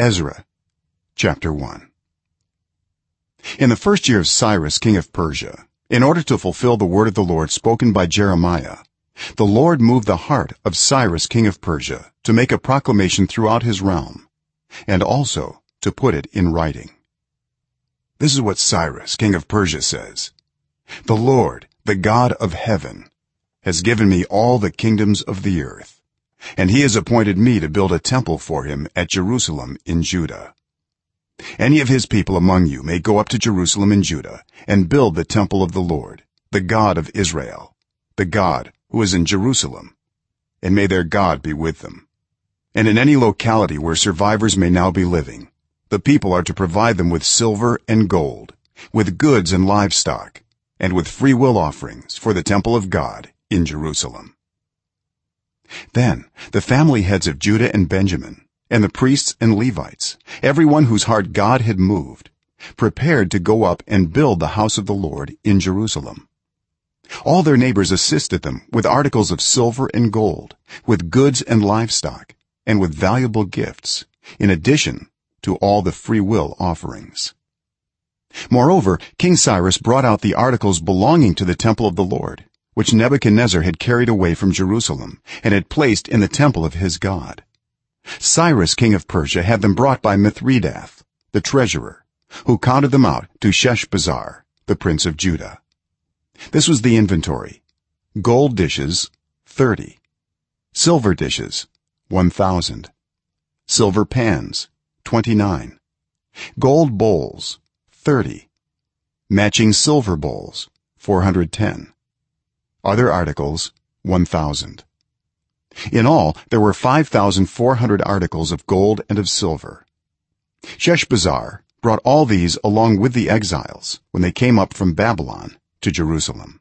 ezra chapter 1 in the first year of cyrus king of persia in order to fulfill the word of the lord spoken by jeremiah the lord moved the heart of cyrus king of persia to make a proclamation throughout his realm and also to put it in writing. This is what cyrus king of persia says. The lord the god of heaven has given me all the kingdoms of the earth and he has appointed me to build a temple for him at jerusalem in judah. Any of his people among you may go up to jerusalem in judah and build the temple of the lord the god of israel the god who is in jerusalem and may their god be with them. And in any locality where survivors may now be living the people are to provide them with silver and gold with goods and livestock and with free will offerings for the temple of god in jerusalem then the family heads of judah and benjamin and the priests and levites everyone whose heart god had moved prepared to go up and build the house of the lord in jerusalem. All their neighbors assisted them with articles of silver and gold with goods and livestock and with valuable gifts in addition to all the free will offerings. Moreover king cyrus brought out the articles belonging to the temple of the lord which nebuchadnezzar had carried away from jerusalem and had placed in the temple of his god. Cyrus king of persia had them brought by mithredath the treasurer who counted them out to sheshbazzar the prince of judah. This was the inventory. Gold dishes 30 silver dishes 1000 silver pans 29 gold bowls 30 matching silver bowls 410 other articles 1000 in all there were 5400 articles of gold and of silver. Sheshbazzar brought all these along with the exiles when they came up from babylon to jerusalem